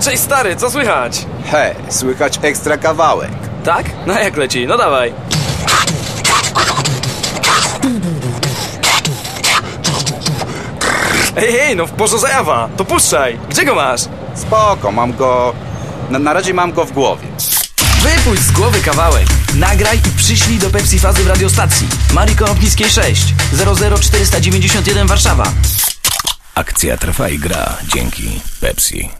Cześć stary, co słychać? Hej, słychać ekstra kawałek. Tak? No jak leci? No dawaj. Ej, hej, no w porze zajawa. To puszczaj. Gdzie go masz? Spoko, mam go... Na, na razie mam go w głowie. Wypuść z głowy kawałek. Nagraj i przyślij do Pepsi Fazy w radiostacji. Marii Konopnickiej 6 00491 Warszawa. Akcja trwa i gra dzięki Pepsi.